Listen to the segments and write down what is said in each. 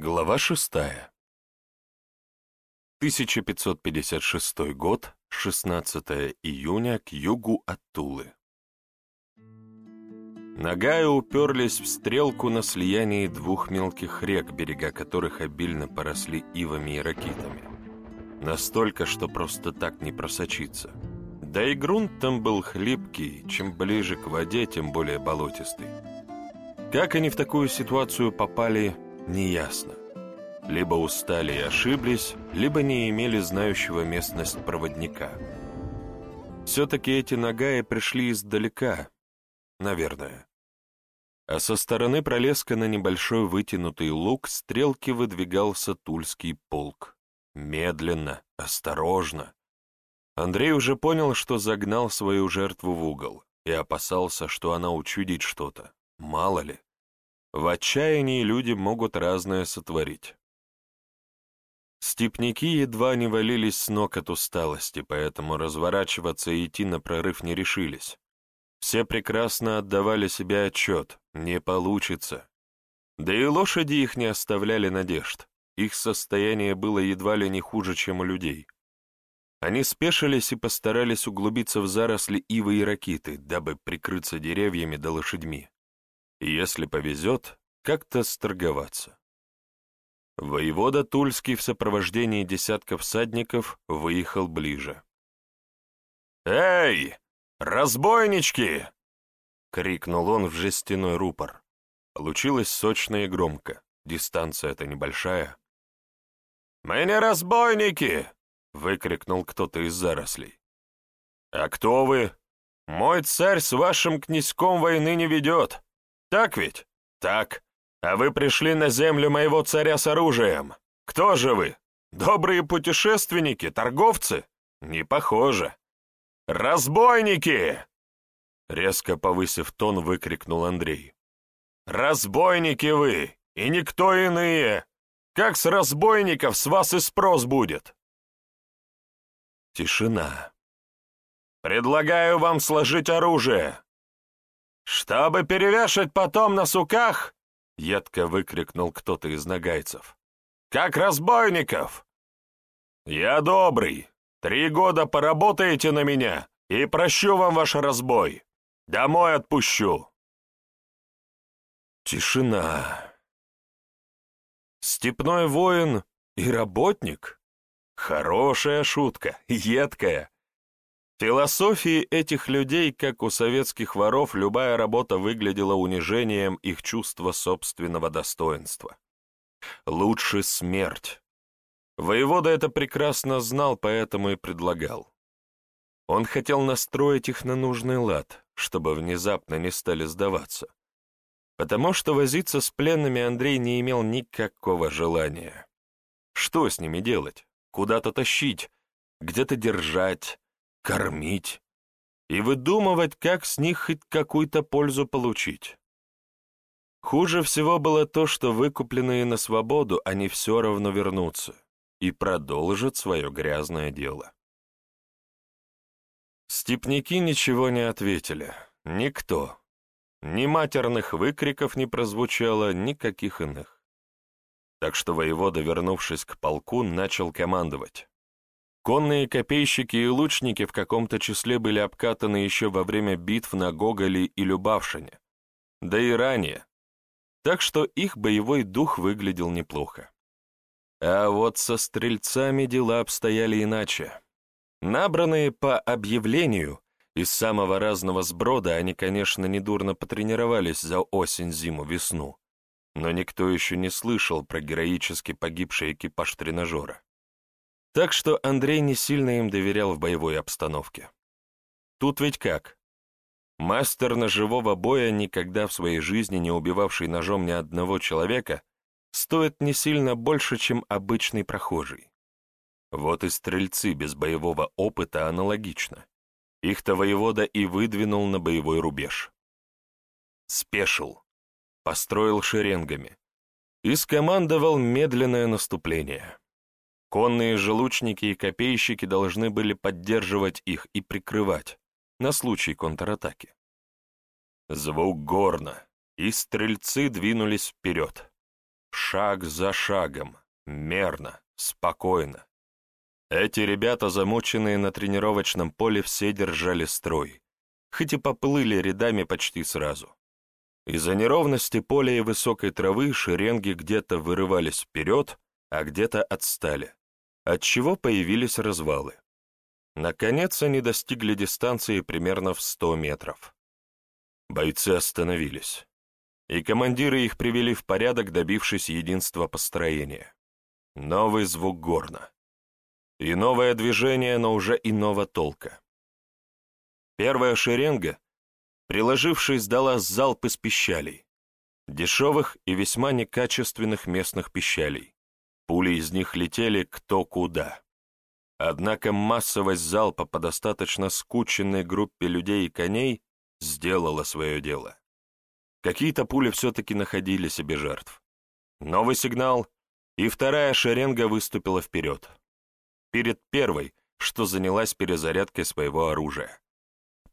Глава шестая. 1556 год, 16 июня, к югу от Тулы. Нагая уперлись в стрелку на слиянии двух мелких рек, берега которых обильно поросли ивами и ракитами. Настолько, что просто так не просочиться. Да и грунт там был хлипкий, чем ближе к воде, тем более болотистый. Как они в такую ситуацию попали, неясно. Либо устали и ошиблись, либо не имели знающего местность проводника. Все-таки эти нагаи пришли издалека, наверное. А со стороны пролеска на небольшой вытянутый луг стрелки выдвигался тульский полк. Медленно, осторожно. Андрей уже понял, что загнал свою жертву в угол и опасался, что она учудит что-то. Мало ли. В отчаянии люди могут разное сотворить. Степники едва не валились с ног от усталости, поэтому разворачиваться и идти на прорыв не решились. Все прекрасно отдавали себе отчет, не получится. Да и лошади их не оставляли надежд, их состояние было едва ли не хуже, чем у людей. Они спешились и постарались углубиться в заросли ивы и ракиты, дабы прикрыться деревьями да лошадьми если повезет, как-то сторговаться. Воевода Тульский в сопровождении десятков всадников выехал ближе. «Эй, разбойнички!» — крикнул он в жестяной рупор. Получилось сочно и громко, дистанция-то небольшая. «Мы не разбойники!» — выкрикнул кто-то из зарослей. «А кто вы? Мой царь с вашим князьком войны не ведет. Так ведь? Так. А вы пришли на землю моего царя с оружием. Кто же вы? Добрые путешественники, торговцы? Не похоже. Разбойники! Резко повысив тон, выкрикнул Андрей. «Разбойники вы, и никто иные! Как с разбойников с вас и спрос будет!» Тишина. «Предлагаю вам сложить оружие. «Чтобы перевешать потом на суках!» — едко выкрикнул кто-то из нагайцев. «Как разбойников!» «Я добрый. Три года поработаете на меня, и прощу вам ваш разбой. Домой отпущу!» Тишина. Степной воин и работник? Хорошая шутка, едкая. Философии этих людей, как у советских воров, любая работа выглядела унижением их чувства собственного достоинства. Лучше смерть. Воевода это прекрасно знал, поэтому и предлагал. Он хотел настроить их на нужный лад, чтобы внезапно не стали сдаваться. Потому что возиться с пленными Андрей не имел никакого желания. Что с ними делать? Куда-то тащить? Где-то держать? Кормить и выдумывать, как с них хоть какую-то пользу получить. Хуже всего было то, что выкупленные на свободу они все равно вернутся и продолжат свое грязное дело. Степники ничего не ответили. Никто. Ни матерных выкриков не прозвучало, никаких иных. Так что воевода, вернувшись к полку, начал командовать. Конные копейщики и лучники в каком-то числе были обкатаны еще во время битв на Гоголе и Любавшине, да и ранее, так что их боевой дух выглядел неплохо. А вот со стрельцами дела обстояли иначе. Набранные по объявлению, из самого разного сброда они, конечно, недурно потренировались за осень-зиму-весну, но никто еще не слышал про героически погибший экипаж тренажера. Так что Андрей не сильно им доверял в боевой обстановке. Тут ведь как? Мастер ножевого боя, никогда в своей жизни не убивавший ножом ни одного человека, стоит не сильно больше, чем обычный прохожий. Вот и стрельцы без боевого опыта аналогично. Их-то воевода и выдвинул на боевой рубеж. Спешил, построил шеренгами и скомандовал медленное наступление. Конные желучники и копейщики должны были поддерживать их и прикрывать, на случай контратаки. Звук горна, и стрельцы двинулись вперед. шаг за шагом, мерно, спокойно. Эти ребята, замученные на тренировочном поле, все держали строй, хоть и поплыли рядами почти сразу. Из-за неровности поля и высокой травы шеренги где-то вырывались вперед, а где-то отстали, отчего появились развалы. Наконец они достигли дистанции примерно в 100 метров. Бойцы остановились, и командиры их привели в порядок, добившись единства построения. Новый звук горна. И новое движение, но уже иного толка. Первая шеренга, приложившись, дала залп из пищалей. Дешевых и весьма некачественных местных пищалей. Пули из них летели кто куда. Однако массовость залпа по достаточно скученной группе людей и коней сделала свое дело. Какие-то пули все-таки находили себе жертв. Новый сигнал, и вторая шеренга выступила вперед. Перед первой, что занялась перезарядкой своего оружия.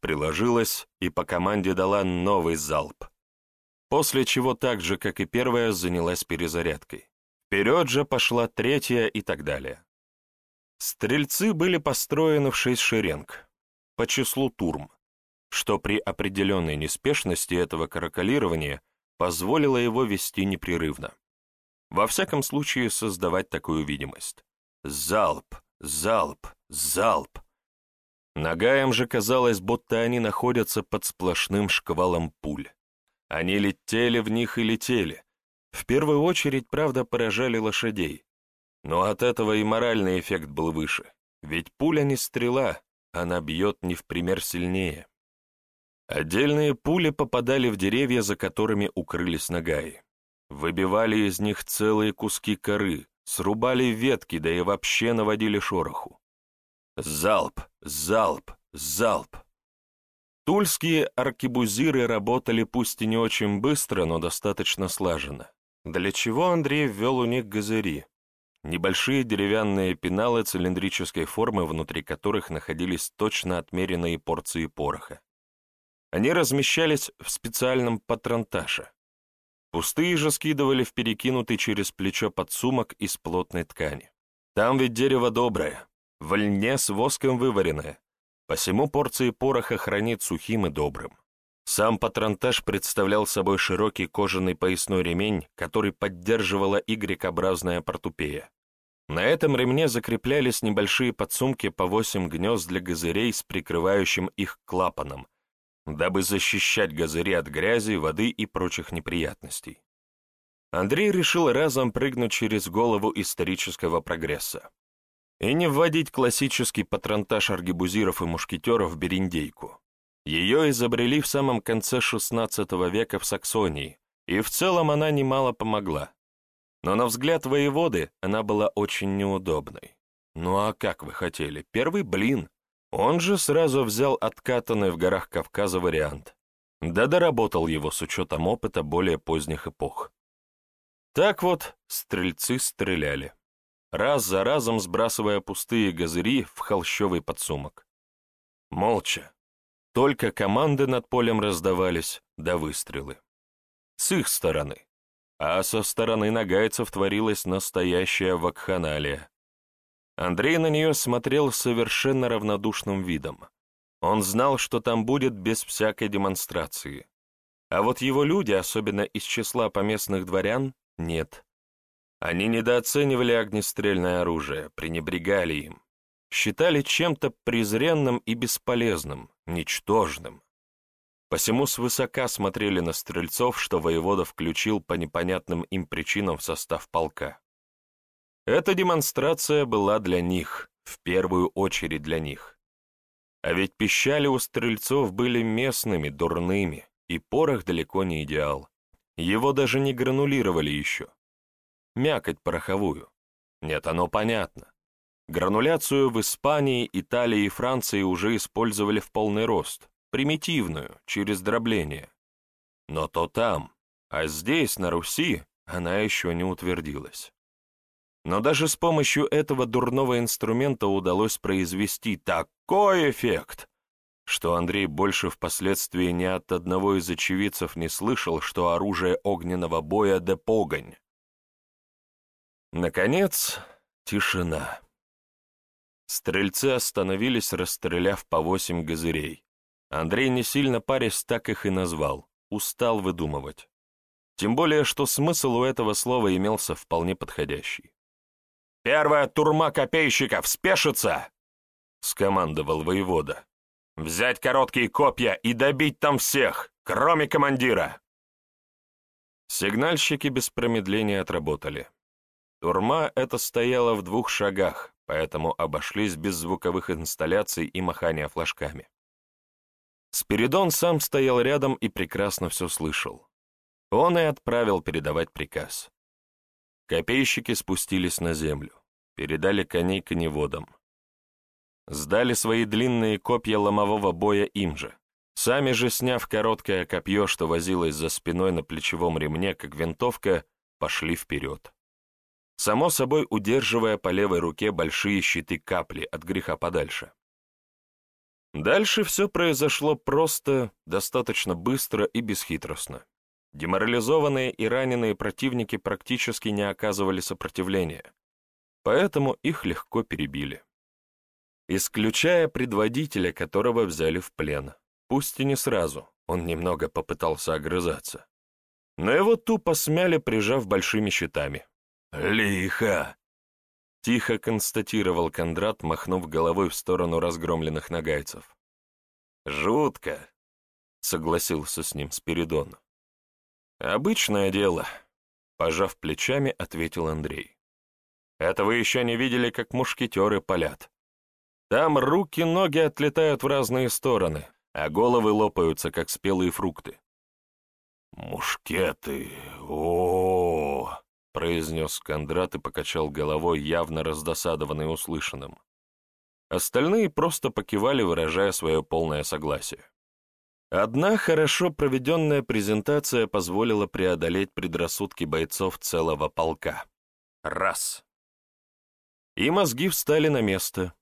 Приложилась и по команде дала новый залп. После чего так же, как и первая, занялась перезарядкой. Вперед же пошла третья и так далее. Стрельцы были построены в шесть шеренг, по числу турм, что при определенной неспешности этого каракалирования позволило его вести непрерывно. Во всяком случае, создавать такую видимость. Залп, залп, залп. Нагаям же казалось, будто они находятся под сплошным шквалом пуль. Они летели в них и летели. В первую очередь, правда, поражали лошадей, но от этого и моральный эффект был выше, ведь пуля не стрела, она бьет не в пример сильнее. Отдельные пули попадали в деревья, за которыми укрылись нагаи. Выбивали из них целые куски коры, срубали ветки, да и вообще наводили шороху. Залп, залп, залп. Тульские аркебузиры работали пусть и не очень быстро, но достаточно слаженно. Для чего Андрей ввел у них газыри, небольшие деревянные пеналы цилиндрической формы, внутри которых находились точно отмеренные порции пороха. Они размещались в специальном патронташе. Пустые же скидывали в перекинутый через плечо подсумок из плотной ткани. Там ведь дерево доброе, в льне с воском вываренное, посему порции пороха хранит сухим и добрым. Сам патронтаж представлял собой широкий кожаный поясной ремень, который поддерживала Y-образная портупея. На этом ремне закреплялись небольшие подсумки по восемь гнезд для газырей с прикрывающим их клапаном, дабы защищать газыри от грязи, воды и прочих неприятностей. Андрей решил разом прыгнуть через голову исторического прогресса и не вводить классический патронтаж аргебузиров и мушкетеров в бериндейку. Ее изобрели в самом конце XVI века в Саксонии, и в целом она немало помогла. Но на взгляд воеводы она была очень неудобной. Ну а как вы хотели? Первый блин. Он же сразу взял откатанный в горах Кавказа вариант. Да доработал его с учетом опыта более поздних эпох. Так вот, стрельцы стреляли, раз за разом сбрасывая пустые газыри в холщовый подсумок. Молча. Только команды над полем раздавались, да выстрелы. С их стороны а со стороны нагайцев творилась настоящая вакханалия. Андрей на нее смотрел совершенно равнодушным видом. Он знал, что там будет без всякой демонстрации. А вот его люди, особенно из числа поместных дворян, нет. Они недооценивали огнестрельное оружие, пренебрегали им. Считали чем-то презренным и бесполезным, ничтожным. Посему свысока смотрели на стрельцов, что воевода включил по непонятным им причинам в состав полка. Эта демонстрация была для них, в первую очередь для них. А ведь пищали у стрельцов были местными, дурными, и порох далеко не идеал. Его даже не гранулировали еще. Мякоть пороховую. Нет, оно понятно. Грануляцию в Испании, Италии и Франции уже использовали в полный рост, примитивную, через дробление. Но то там, а здесь, на Руси, она еще не утвердилась. Но даже с помощью этого дурного инструмента удалось произвести такой эффект, что Андрей больше впоследствии ни от одного из очевидцев не слышал, что оружие огненного боя — да погонь. Наконец, тишина. Стрельцы остановились, расстреляв по восемь газырей. Андрей, не сильно парясь, так их и назвал. Устал выдумывать. Тем более, что смысл у этого слова имелся вполне подходящий. «Первая турма копейщиков спешится!» — скомандовал воевода. «Взять короткие копья и добить там всех, кроме командира!» Сигнальщики без промедления отработали. Турма эта стояла в двух шагах, поэтому обошлись без звуковых инсталляций и махания флажками. Спиридон сам стоял рядом и прекрасно все слышал. Он и отправил передавать приказ. Копейщики спустились на землю, передали коней коневодам. Сдали свои длинные копья ломового боя им же, сами же, сняв короткое копье, что возилось за спиной на плечевом ремне, как винтовка, пошли вперед само собой удерживая по левой руке большие щиты капли от греха подальше. Дальше все произошло просто, достаточно быстро и бесхитростно. Деморализованные и раненые противники практически не оказывали сопротивления, поэтому их легко перебили. Исключая предводителя, которого взяли в плен. Пусть и не сразу, он немного попытался огрызаться. Но его тупо смяли, прижав большими щитами. «Лихо!» — тихо констатировал Кондрат, махнув головой в сторону разгромленных нагайцев. «Жутко!» — согласился с ним Спиридон. «Обычное дело», — пожав плечами, ответил Андрей. «Это вы еще не видели, как мушкетеры палят. Там руки-ноги отлетают в разные стороны, а головы лопаются, как спелые фрукты». «Мушкеты! о, произнес Кондрат и покачал головой, явно раздосадованный услышанным. Остальные просто покивали, выражая свое полное согласие. Одна хорошо проведенная презентация позволила преодолеть предрассудки бойцов целого полка. Раз. И мозги встали на место.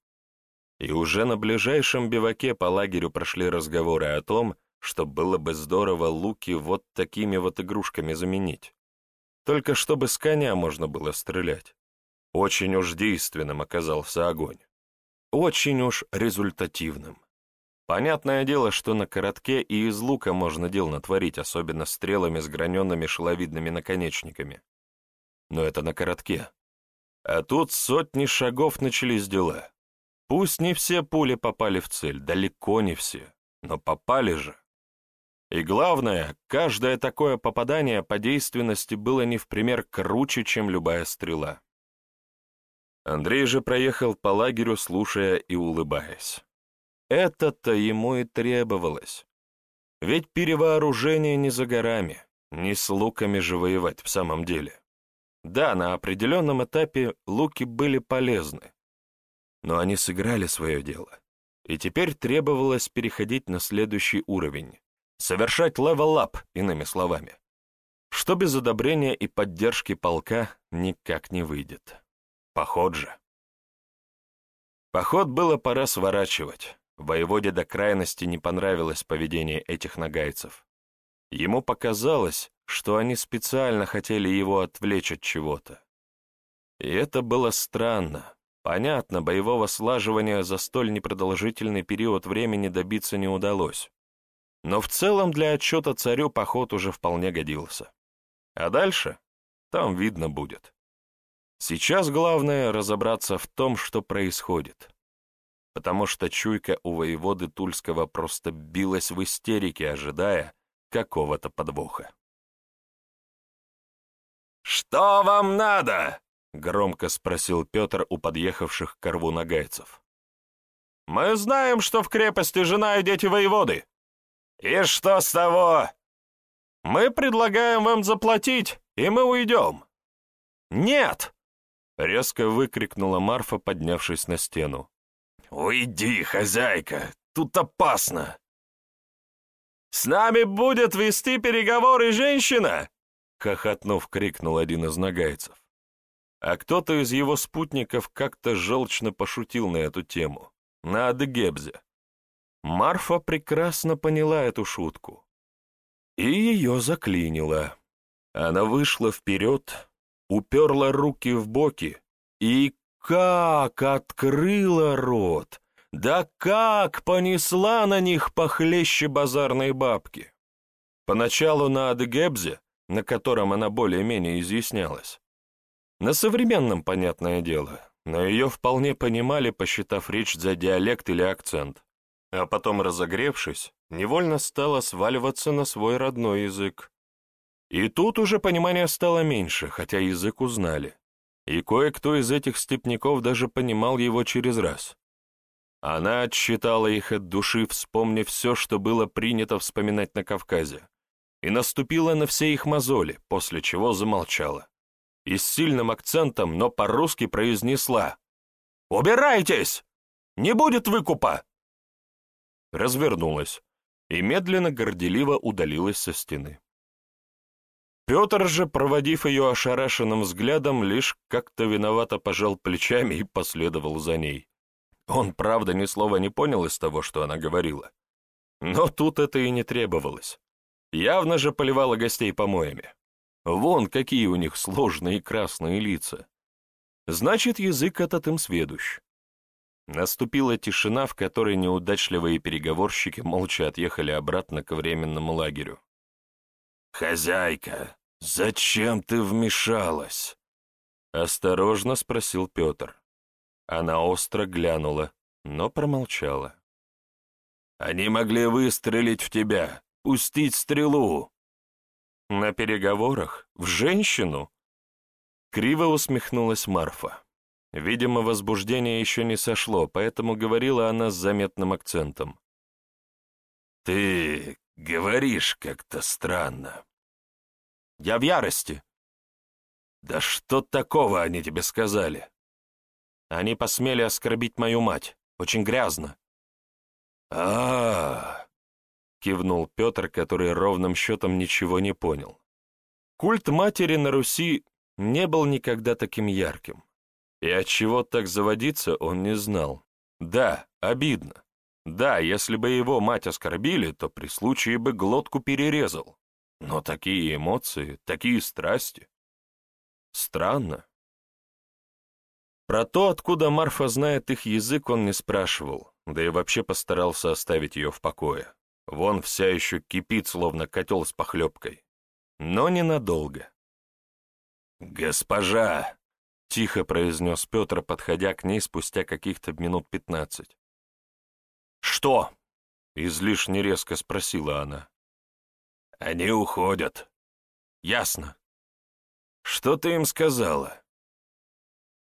И уже на ближайшем биваке по лагерю прошли разговоры о том, что было бы здорово луки вот такими вот игрушками заменить. Только чтобы с коня можно было стрелять. Очень уж действенным оказался огонь. Очень уж результативным. Понятное дело, что на коротке и из лука можно дел натворить, особенно стрелами с граненными шеловидными наконечниками. Но это на коротке. А тут сотни шагов начались дела. Пусть не все пули попали в цель, далеко не все, но попали же. И главное, каждое такое попадание по действенности было не в пример круче, чем любая стрела. Андрей же проехал по лагерю, слушая и улыбаясь. Это-то ему и требовалось. Ведь перевооружение не за горами, не с луками же воевать в самом деле. Да, на определенном этапе луки были полезны, но они сыграли свое дело, и теперь требовалось переходить на следующий уровень, Совершать level up, иными словами. Что без одобрения и поддержки полка никак не выйдет. Поход же. Поход было пора сворачивать. Воеводе до крайности не понравилось поведение этих нагайцев. Ему показалось, что они специально хотели его отвлечь от чего-то. И это было странно. Понятно, боевого слаживания за столь непродолжительный период времени добиться не удалось. Но в целом для отчета царю поход уже вполне годился. А дальше там видно будет. Сейчас главное разобраться в том, что происходит. Потому что чуйка у воеводы Тульского просто билась в истерике, ожидая какого-то подвоха. «Что вам надо?» — громко спросил Петр у подъехавших к рву нагайцев. «Мы знаем, что в крепости жена и дети воеводы», «И что с того? Мы предлагаем вам заплатить, и мы уйдем». «Нет!» — резко выкрикнула Марфа, поднявшись на стену. «Уйди, хозяйка, тут опасно!» «С нами будет вести переговоры женщина!» — хохотнув, крикнул один из нагайцев. А кто-то из его спутников как-то желчно пошутил на эту тему, на Адыгебзе. Марфа прекрасно поняла эту шутку. И ее заклинило. Она вышла вперед, уперла руки в боки и как открыла рот, да как понесла на них похлеще базарной бабки. Поначалу на Адыгебзе, на котором она более-менее изъяснялась. На современном, понятное дело, но ее вполне понимали, посчитав речь за диалект или акцент. А потом, разогревшись, невольно стала сваливаться на свой родной язык. И тут уже понимания стало меньше, хотя язык узнали. И кое-кто из этих степняков даже понимал его через раз. Она отсчитала их от души, вспомнив все, что было принято вспоминать на Кавказе, и наступила на все их мозоли, после чего замолчала. И с сильным акцентом, но по-русски произнесла «Убирайтесь! Не будет выкупа!» Развернулась и медленно горделиво удалилась со стены. Петр же, проводив ее ошарашенным взглядом, лишь как-то виновато пожал плечами и последовал за ней. Он, правда, ни слова не понял из того, что она говорила. Но тут это и не требовалось. Явно же поливала гостей помоями. Вон какие у них сложные красные лица. Значит, язык этот им сведущ. Наступила тишина, в которой неудачливые переговорщики молча отъехали обратно к временному лагерю. «Хозяйка, зачем ты вмешалась?» Осторожно спросил Петр. Она остро глянула, но промолчала. «Они могли выстрелить в тебя, пустить стрелу!» «На переговорах? В женщину?» Криво усмехнулась Марфа. Видимо, возбуждение еще не сошло, поэтому говорила она с заметным акцентом. «Ты Говоришь как-то странно. Я в ярости. Да что такого они тебе сказали? Они посмели оскорбить мою мать. Очень грязно. а, -а, -а кивнул Петр, который ровным счетом ничего не понял. Культ матери на Руси не был никогда таким ярким. И от чего так заводиться, он не знал. Да, обидно. Да, если бы его мать оскорбили, то при случае бы глотку перерезал. Но такие эмоции, такие страсти. Странно. Про то, откуда Марфа знает их язык, он не спрашивал, да и вообще постарался оставить ее в покое. Вон вся еще кипит, словно котел с похлебкой. Но ненадолго. «Госпожа!» — тихо произнес Петр, подходя к ней спустя каких-то минут пятнадцать. «Что?» — излишне резко спросила она. «Они уходят». «Ясно». «Что ты им сказала?»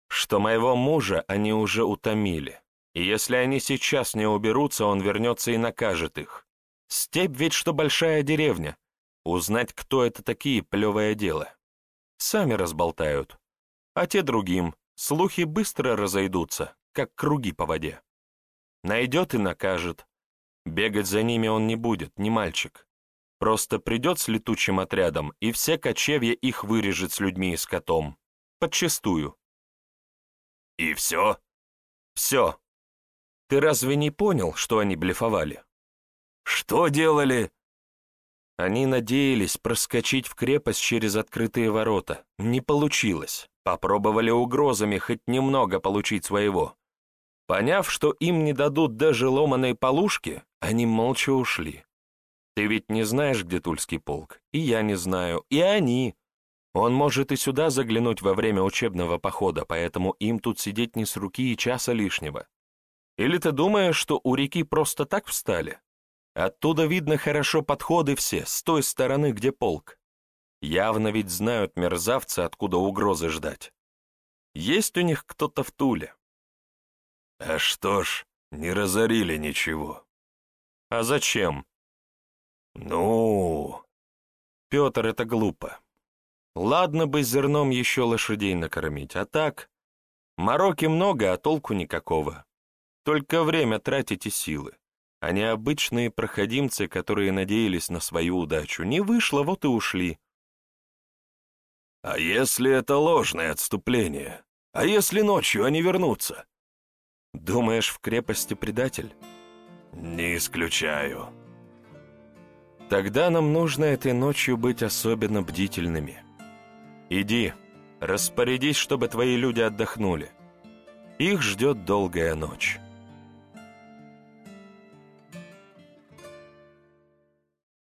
«Что моего мужа они уже утомили, и если они сейчас не уберутся, он вернется и накажет их. Степь ведь что большая деревня. Узнать, кто это такие, плевое дело. Сами разболтают. А те другим. Слухи быстро разойдутся, как круги по воде. Найдет и накажет. Бегать за ними он не будет, не мальчик. Просто придет с летучим отрядом, и все кочевья их вырежет с людьми и скотом. Подчистую. И все? Все. Ты разве не понял, что они блефовали? Что делали? Они надеялись проскочить в крепость через открытые ворота. Не получилось. Попробовали угрозами хоть немного получить своего. Поняв, что им не дадут даже ломаной полушки, они молча ушли. Ты ведь не знаешь, где Тульский полк, и я не знаю, и они. Он может и сюда заглянуть во время учебного похода, поэтому им тут сидеть не с руки и часа лишнего. Или ты думаешь, что у реки просто так встали? Оттуда видно хорошо подходы все, с той стороны, где полк. Явно ведь знают мерзавцы, откуда угрозы ждать. Есть у них кто-то в Туле. А что ж, не разорили ничего. А зачем? Ну... Петр, это глупо. Ладно бы зерном еще лошадей накормить, а так... Мороки много, а толку никакого. Только время тратите силы. А не обычные проходимцы, которые надеялись на свою удачу. Не вышло, вот и ушли. А если это ложное отступление? А если ночью они вернутся? Думаешь, в крепости предатель? Не исключаю. Тогда нам нужно этой ночью быть особенно бдительными. Иди, Распорядись, чтобы твои люди отдохнули. Их ждет долгая ночь.